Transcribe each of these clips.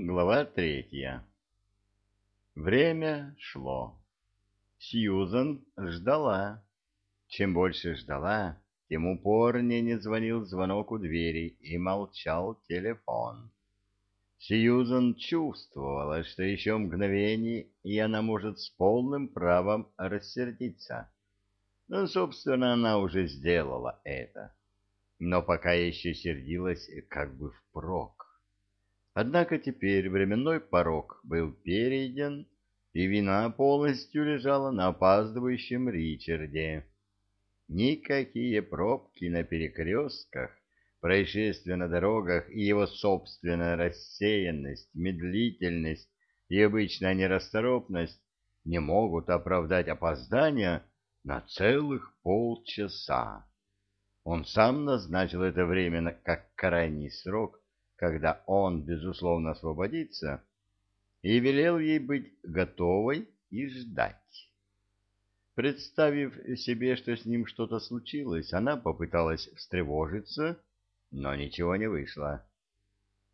Глава третья. Время шло. Сьюзен ждала. Чем больше ждала, тем упорнее не звонил звонок у двери и молчал телефон. Сьюзен чувствовала, что еще мгновение, и она может с полным правом рассердиться. Ну, собственно, она уже сделала это. Но пока еще сердилась как бы впрок. Однако теперь временной порог был перейден, и вина полностью лежала на опаздывающем Ричарде. Никакие пробки на перекрестках, происшествия на дорогах и его собственная рассеянность, медлительность и обычная нерасторопность не могут оправдать опоздания на целых полчаса. Он сам назначил это время как крайний срок, когда он, безусловно, освободится, и велел ей быть готовой и ждать. Представив себе, что с ним что-то случилось, она попыталась встревожиться, но ничего не вышло.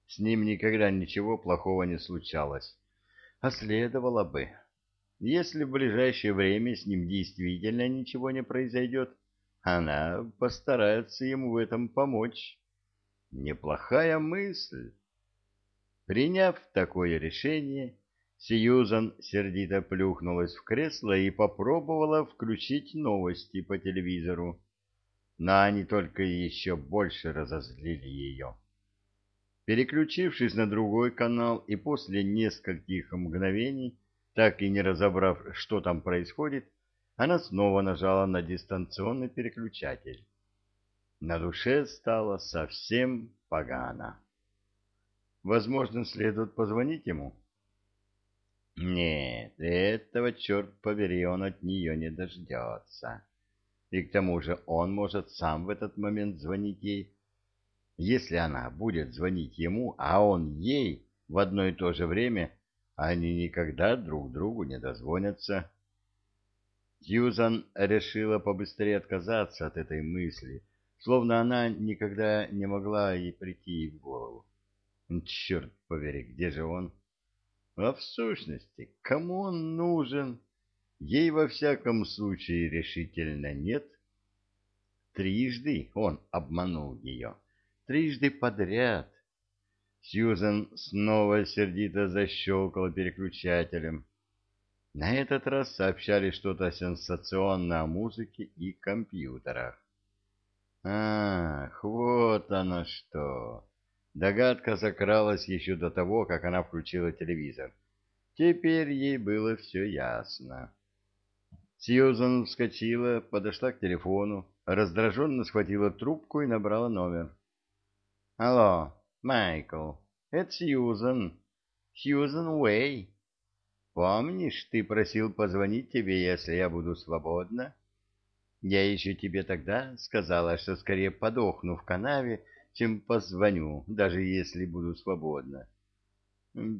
С ним никогда ничего плохого не случалось, а следовало бы. Если в ближайшее время с ним действительно ничего не произойдет, она постарается ему в этом помочь. Неплохая мысль. Приняв такое решение, Сьюзан сердито плюхнулась в кресло и попробовала включить новости по телевизору. Но они только еще больше разозлили ее. Переключившись на другой канал и после нескольких мгновений, так и не разобрав, что там происходит, она снова нажала на дистанционный переключатель. На душе стало совсем погано. Возможно, следует позвонить ему? Нет, этого, черт побери, он от нее не дождется. И к тому же он может сам в этот момент звонить ей. Если она будет звонить ему, а он ей в одно и то же время, они никогда друг другу не дозвонятся. Сьюзан решила побыстрее отказаться от этой мысли — словно она никогда не могла ей прийти в голову. Черт повери, где же он? А в сущности, кому он нужен? Ей во всяком случае решительно нет. Трижды он обманул ее. Трижды подряд. Сьюзен снова сердито защелкала переключателем. На этот раз сообщали что-то сенсационное о музыке и компьютерах. Ах, вот оно что! Догадка закралась еще до того, как она включила телевизор. Теперь ей было все ясно. Сьюзан вскочила, подошла к телефону, раздраженно схватила трубку и набрала номер. «Алло, Майкл, это Сьюзан. Сьюзан Уэй. Помнишь, ты просил позвонить тебе, если я буду свободна?» Я еще тебе тогда сказала, что скорее подохну в канаве, чем позвоню, даже если буду свободна.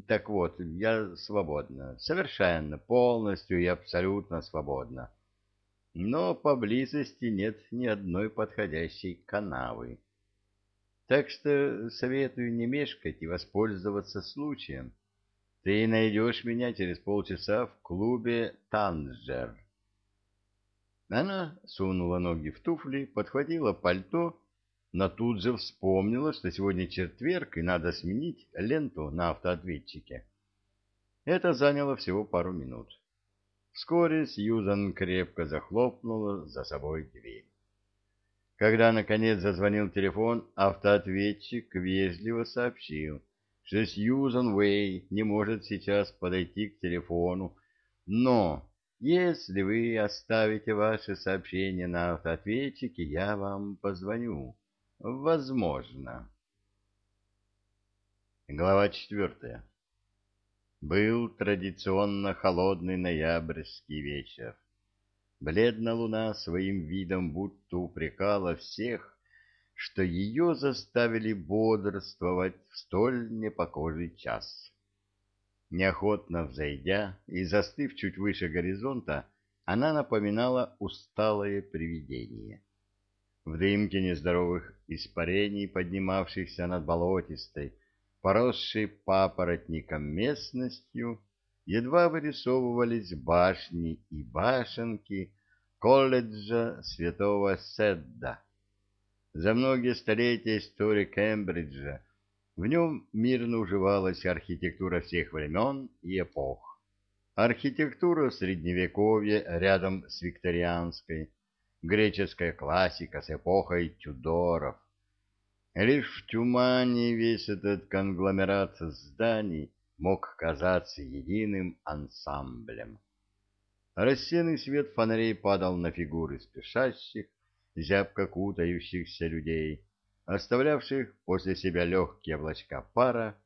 Так вот, я свободна, совершенно, полностью и абсолютно свободна. Но поблизости нет ни одной подходящей канавы. Так что советую не мешкать и воспользоваться случаем. Ты найдешь меня через полчаса в клубе «Танжер». Она сунула ноги в туфли, подхватила пальто, но тут же вспомнила, что сегодня четверг и надо сменить ленту на автоответчике. Это заняло всего пару минут. Вскоре Сьюзан крепко захлопнула за собой дверь. Когда, наконец, зазвонил телефон, автоответчик вежливо сообщил, что Сьюзан Уэй не может сейчас подойти к телефону, но если вы оставите ваше сообщение на автоответчике, я вам позвоню. Возможно. Глава четвертая. Был традиционно холодный ноябрьский вечер. Бледная луна своим видом будто упрекала всех, что ее заставили бодрствовать в столь непокожий час. Неохотно взойдя и застыв чуть выше горизонта, она напоминала усталое привидение. В дымке нездоровых испарений, поднимавшихся над болотистой, поросшей папоротником местностью, едва вырисовывались башни и башенки колледжа святого Седда. За многие столетия истории Кембриджа в нем мирно уживалась архитектура всех времен и эпох. Архитектура Средневековья рядом с викторианской, греческая классика с эпохой Тюдоров. Лишь в тумане весь этот конгломерат зданий мог казаться единым ансамблем. Рассеянный свет фонарей падал на фигуры спешащих, зябко кутающихся людей, оставлявших после себя легкие облачка пара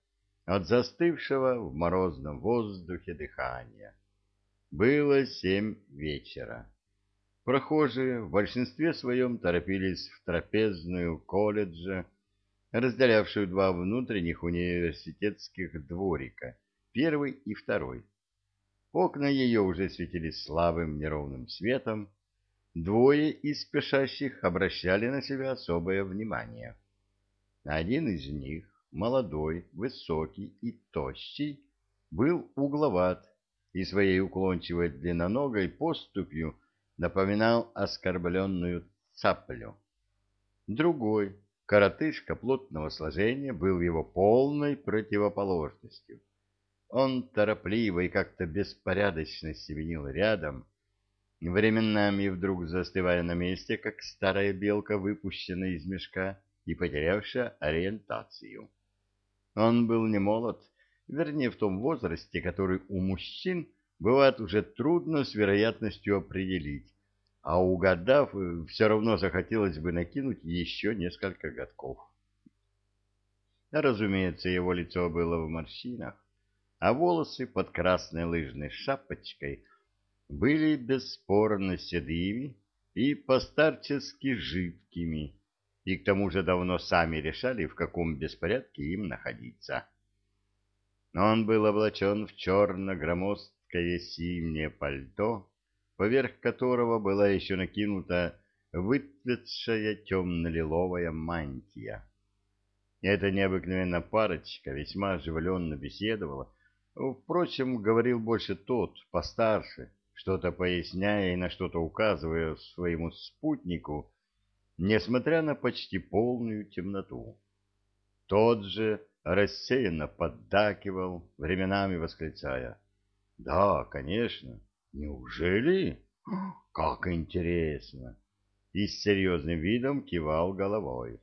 от застывшего в морозном воздухе дыхания. Было семь вечера. Прохожие в большинстве своем торопились в трапезную колледжа, разделявшую два внутренних университетских дворика, первый и второй. Окна ее уже светились слабым неровным светом. Двое из спешащих обращали на себя особое внимание. Один из них, молодой, высокий и тощий, был угловат и своей уклончивой длинноногой поступью напоминал оскорбленную цаплю. Другой, коротышка плотного сложения, был его полной противоположностью. Он торопливо и как-то беспорядочно семенил рядом, временами вдруг застывая на месте, как старая белка, выпущенная из мешка и потерявшая ориентацию. Он был не молод, вернее, в том возрасте, который у мужчин бывает уже трудно с вероятностью определить, а угадав, все равно захотелось бы накинуть еще несколько годков. Разумеется, его лицо было в морщинах, а волосы под красной лыжной шапочкой были бесспорно седыми и постарчески жидкими, и к тому же давно сами решали, в каком беспорядке им находиться. Он был облачен в черно-громоздкое синее пальто, поверх которого была еще накинута выцветшая темно-лиловая мантия. Эта необыкновенная парочка весьма оживленно беседовала, Впрочем, говорил больше тот, постарше, что-то поясняя и на что-то указывая своему спутнику, несмотря на почти полную темноту. Тот же рассеянно поддакивал, временами восклицая. «Да, конечно. Неужели? Как интересно!» И с серьезным видом кивал головой.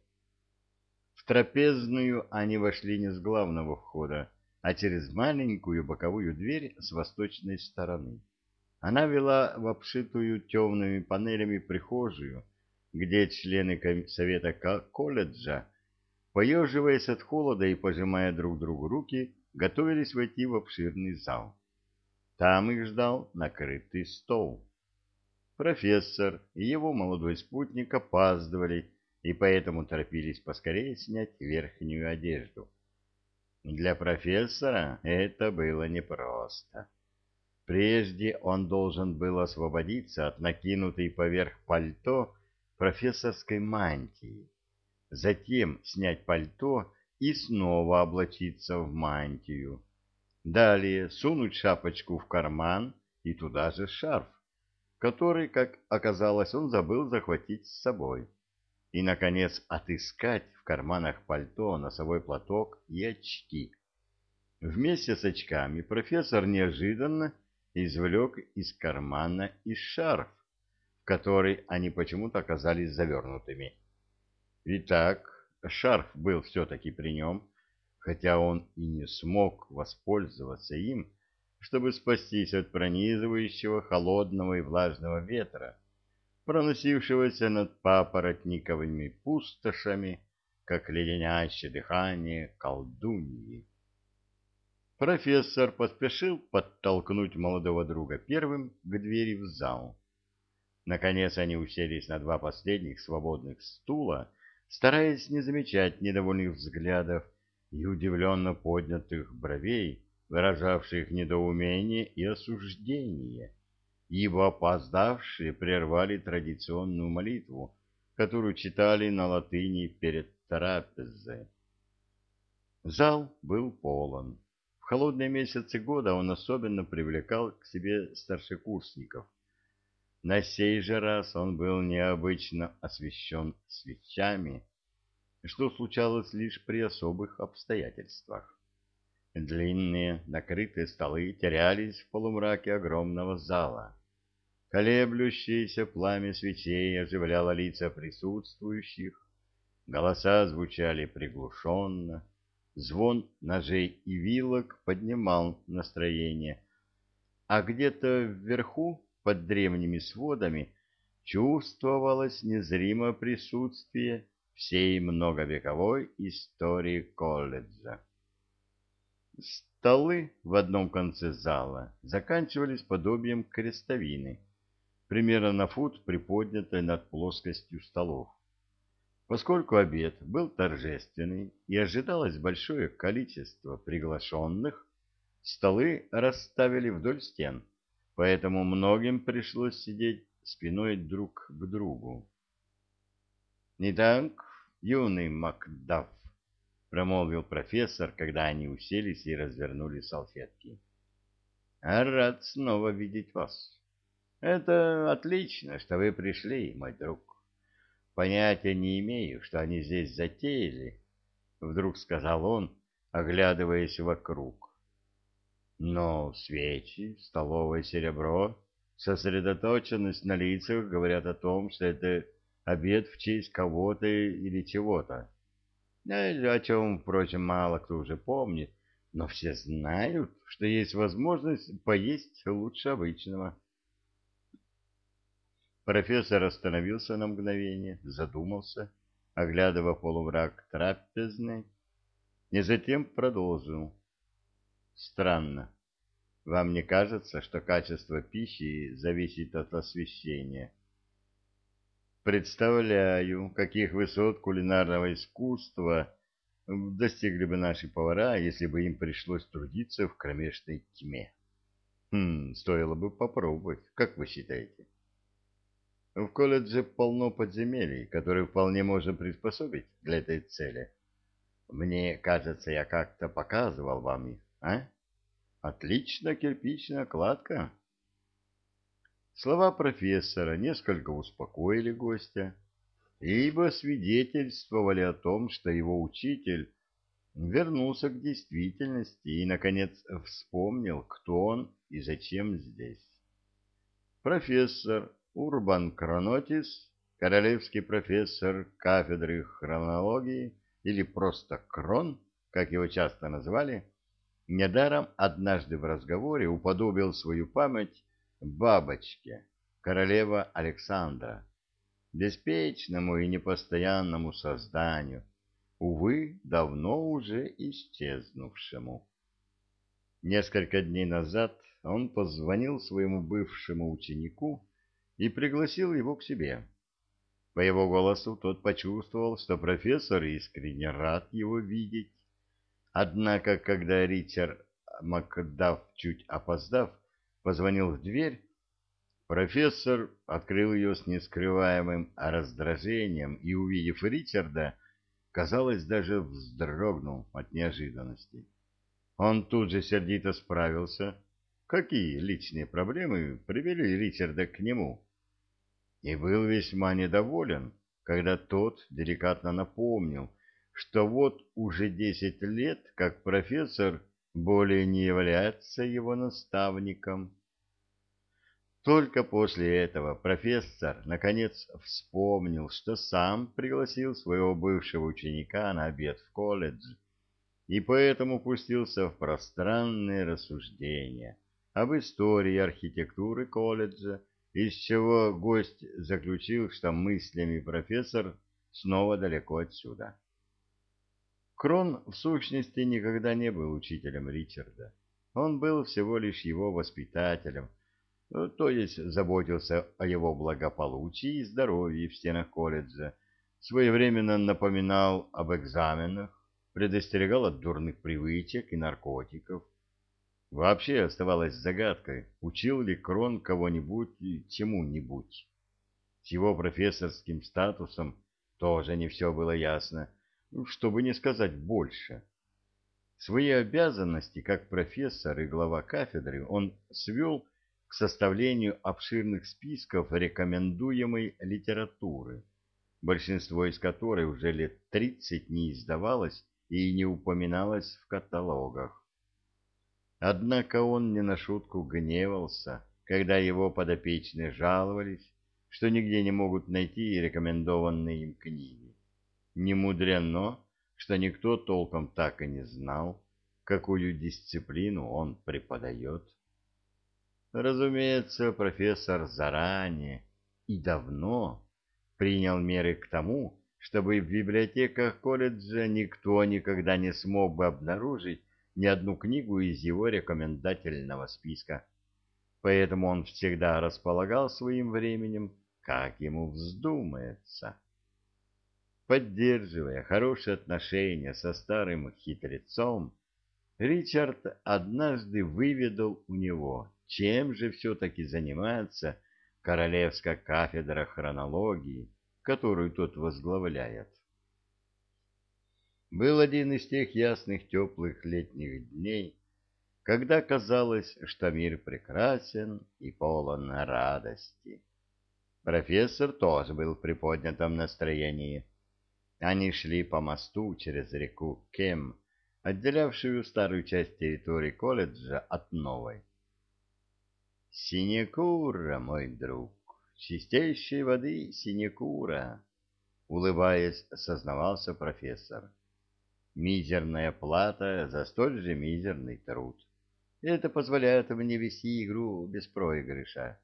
В трапезную они вошли не с главного входа, а через маленькую боковую дверь с восточной стороны. Она вела в обшитую темными панелями прихожую, где члены совета колледжа, поеживаясь от холода и пожимая друг другу руки, готовились войти в обширный зал. Там их ждал накрытый стол. Профессор и его молодой спутник опаздывали и поэтому торопились поскорее снять верхнюю одежду. Для профессора это было непросто. Прежде он должен был освободиться от накинутой поверх пальто профессорской мантии, затем снять пальто и снова облачиться в мантию, далее сунуть шапочку в карман и туда же шарф, который, как оказалось, он забыл захватить с собой и, наконец, отыскать в карманах пальто носовой платок и очки. Вместе с очками профессор неожиданно извлек из кармана и шарф, в который они почему-то оказались завернутыми. Итак, шарф был все-таки при нем, хотя он и не смог воспользоваться им, чтобы спастись от пронизывающего холодного и влажного ветра, проносившегося над папоротниковыми пустошами, как леденящее дыхание колдуньи. Профессор поспешил подтолкнуть молодого друга первым к двери в зал. Наконец они уселись на два последних свободных стула, стараясь не замечать недовольных взглядов и удивленно поднятых бровей, выражавших недоумение и осуждение ибо опоздавшие прервали традиционную молитву, которую читали на латыни перед трапезой. Зал был полон. В холодные месяцы года он особенно привлекал к себе старшекурсников. На сей же раз он был необычно освещен свечами, что случалось лишь при особых обстоятельствах. Длинные накрытые столы терялись в полумраке огромного зала. Колеблющееся пламя свечей оживляло лица присутствующих, голоса звучали приглушенно, звон ножей и вилок поднимал настроение, а где-то вверху, под древними сводами, чувствовалось незримое присутствие всей многовековой истории колледжа. Столы в одном конце зала заканчивались подобием крестовины, примерно на фут приподнятой над плоскостью столов. Поскольку обед был торжественный и ожидалось большое количество приглашенных, столы расставили вдоль стен, поэтому многим пришлось сидеть спиной друг к другу. «Не так, юный Макдаф», — промолвил профессор, когда они уселись и развернули салфетки. «Рад снова видеть вас. Это отлично, что вы пришли, мой друг. Понятия не имею, что они здесь затеяли, — вдруг сказал он, оглядываясь вокруг. Но свечи, столовое серебро, сосредоточенность на лицах говорят о том, что это обед в честь кого-то или чего-то. О чем, впрочем, мало кто уже помнит, но все знают, что есть возможность поесть лучше обычного. Профессор остановился на мгновение, задумался, оглядывая полумрак трапезной, и затем продолжил. Странно. Вам не кажется, что качество пищи зависит от освещения? Представляю, каких высот кулинарного искусства достигли бы наши повара, если бы им пришлось трудиться в кромешной тьме. Хм, стоило бы попробовать, как вы считаете? В колледже полно подземелий, которые вполне можно приспособить для этой цели. Мне кажется, я как-то показывал вам их, а? Отлично, кирпичная кладка. Слова профессора несколько успокоили гостя, ибо свидетельствовали о том, что его учитель вернулся к действительности и, наконец, вспомнил, кто он и зачем здесь. Профессор Урбан Кронотис, королевский профессор кафедры хронологии, или просто Крон, как его часто назвали, недаром однажды в разговоре уподобил свою память бабочке, королева Александра, беспечному и непостоянному созданию, увы, давно уже исчезнувшему. Несколько дней назад он позвонил своему бывшему ученику и пригласил его к себе. По его голосу тот почувствовал, что профессор искренне рад его видеть. Однако, когда Ричард Макдав, чуть опоздав, позвонил в дверь, профессор открыл ее с нескрываемым раздражением и, увидев Ричарда, казалось, даже вздрогнул от неожиданности. Он тут же сердито справился, какие личные проблемы привели Ричарда к нему и был весьма недоволен, когда тот деликатно напомнил, что вот уже десять лет, как профессор более не является его наставником. Только после этого профессор наконец вспомнил, что сам пригласил своего бывшего ученика на обед в колледж, и поэтому пустился в пространные рассуждения об истории архитектуры колледжа из чего гость заключил, что мыслями профессор снова далеко отсюда. Крон, в сущности, никогда не был учителем Ричарда. Он был всего лишь его воспитателем, ну, то есть заботился о его благополучии и здоровье в стенах колледжа, своевременно напоминал об экзаменах, предостерегал от дурных привычек и наркотиков, Вообще оставалось загадкой, учил ли Крон кого-нибудь чему-нибудь. С его профессорским статусом тоже не все было ясно, чтобы не сказать больше. Свои обязанности как профессор и глава кафедры он свел к составлению обширных списков рекомендуемой литературы, большинство из которой уже лет 30 не издавалось и не упоминалось в каталогах. Однако он не на шутку гневался, когда его подопечные жаловались, что нигде не могут найти рекомендованные им книги. Не мудрено, что никто толком так и не знал, какую дисциплину он преподает. Разумеется, профессор заранее и давно принял меры к тому, чтобы в библиотеках колледжа никто никогда не смог бы обнаружить ни одну книгу из его рекомендательного списка. Поэтому он всегда располагал своим временем, как ему вздумается. Поддерживая хорошие отношения со старым хитрецом, Ричард однажды выведал у него, чем же все-таки занимается Королевская кафедра хронологии, которую тот возглавляет. Был один из тех ясных теплых летних дней, когда казалось, что мир прекрасен и полон радости. Профессор тоже был в приподнятом настроении. Они шли по мосту через реку Кем, отделявшую старую часть территории колледжа от новой. «Синекура, мой друг, чистейшей воды синекура!» — улыбаясь, сознавался профессор мизерная плата за столь же мизерный труд. Это позволяет мне вести игру без проигрыша.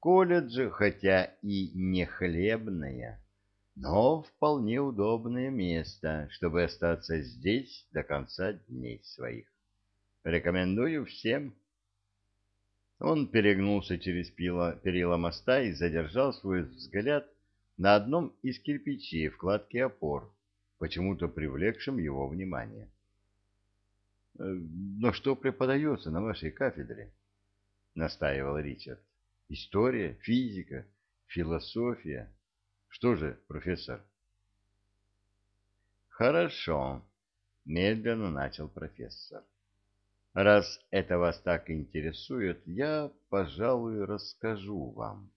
Колледж, хотя и не хлебное, но вполне удобное место, чтобы остаться здесь до конца дней своих. Рекомендую всем. Он перегнулся через перила моста и задержал свой взгляд на одном из кирпичей вкладки опор, почему-то привлекшим его внимание. «Э, «Но что преподается на вашей кафедре?» — настаивал Ричард. «История, физика, философия. Что же, профессор?» «Хорошо», — медленно начал профессор. «Раз это вас так интересует, я, пожалуй, расскажу вам».